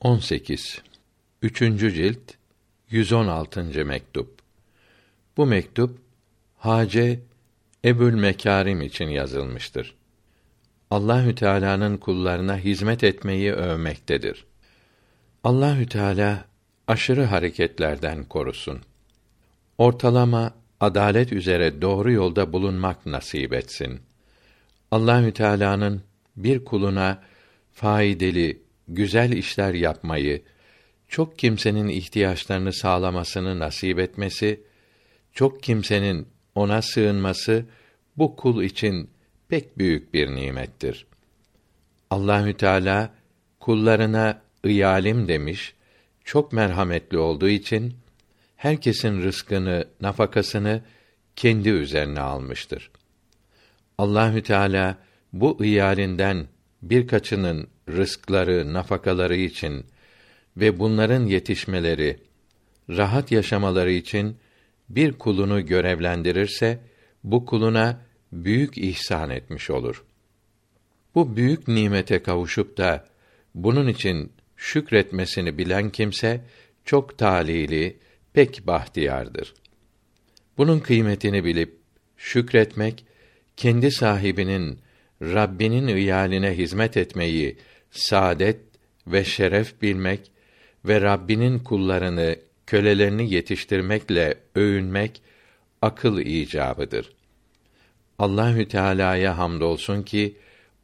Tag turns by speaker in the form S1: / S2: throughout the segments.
S1: 18. Üçüncü cilt 116. mektup. Bu mektup Hace Ebül Mekarim için yazılmıştır. Allahü Teala'nın kullarına hizmet etmeyi övmektedir. Allahü Teala aşırı hareketlerden korusun. Ortalama adalet üzere doğru yolda bulunmak nasip etsin. Allahü Teala'nın bir kuluna faydalı, güzel işler yapmayı, çok kimsenin ihtiyaçlarını sağlamasını nasip etmesi, çok kimsenin ona sığınması bu kul için pek büyük bir nimettir. Allahü Teala kullarına iyalim demiş, çok merhametli olduğu için herkesin rızkını, nafakasını kendi üzerine almıştır. Allahü Teala bu iyalinden birkaçının rızkları, nafakaları için ve bunların yetişmeleri, rahat yaşamaları için bir kulunu görevlendirirse bu kuluna büyük ihsan etmiş olur. Bu büyük nimete kavuşup da bunun için şükretmesini bilen kimse çok talili, pek bahtiyardır. Bunun kıymetini bilip şükretmek kendi sahibinin Rabbinin iyaline hizmet etmeyi saadet ve şeref bilmek ve Rabbinin kullarını, kölelerini yetiştirmekle övünmek akıl icabıdır. Allahü Teala'ya hamdolsun ki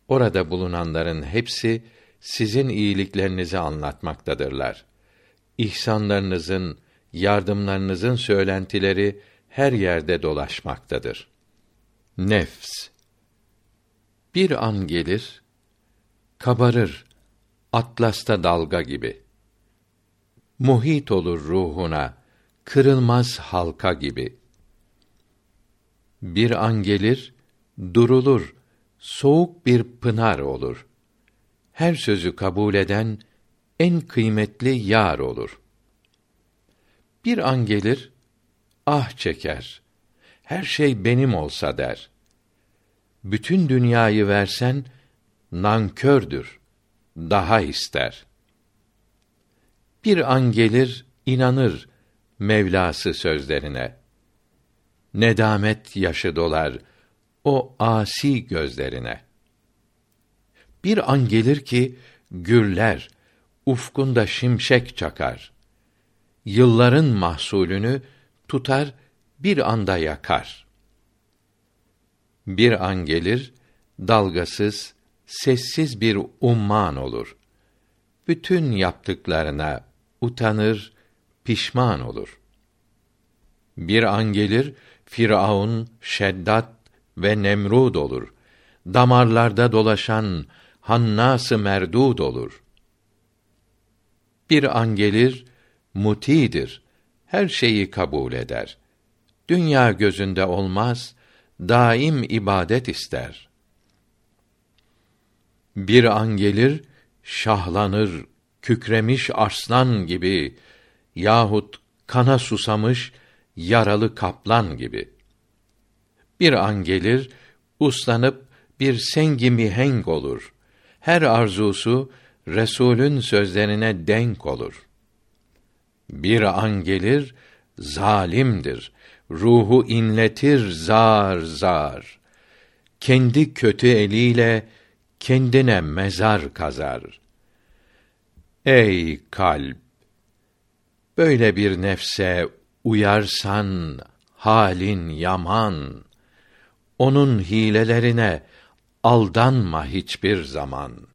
S1: orada bulunanların hepsi sizin iyiliklerinizi anlatmaktadırlar. İhsanlarınızın, yardımlarınızın söylentileri her yerde dolaşmaktadır. Nefs bir an gelir, kabarır, atlasta dalga gibi. Muhit olur ruhuna, kırılmaz halka gibi. Bir an gelir, durulur, soğuk bir pınar olur. Her sözü kabul eden en kıymetli yar olur. Bir an gelir, ah çeker. Her şey benim olsa der bütün dünyayı versen nankördür, daha ister. Bir an gelir, inanır Mevlası sözlerine. Nedamet yaşı dolar o asi gözlerine. Bir an gelir ki gürler, ufkunda şimşek çakar. Yılların mahsulünü tutar bir anda yakar. Bir an gelir, dalgasız, sessiz bir umman olur. Bütün yaptıklarına utanır, pişman olur. Bir an gelir, Firavun, Şeddat ve Nemrud olur. Damarlarda dolaşan Hannas-ı Merdud olur. Bir an gelir, mutidir, her şeyi kabul eder. Dünya gözünde olmaz, daim ibadet ister. Bir an gelir, şahlanır, kükremiş arslan gibi yahut kana susamış yaralı kaplan gibi. Bir an gelir, uslanıp bir sengi mihenk olur. Her arzusu Resulün sözlerine denk olur. Bir an gelir, zalimdir ruhu inletir zar zar. Kendi kötü eliyle kendine mezar kazar. Ey kalp! Böyle bir nefse uyarsan halin yaman. Onun hilelerine aldanma hiçbir zaman.''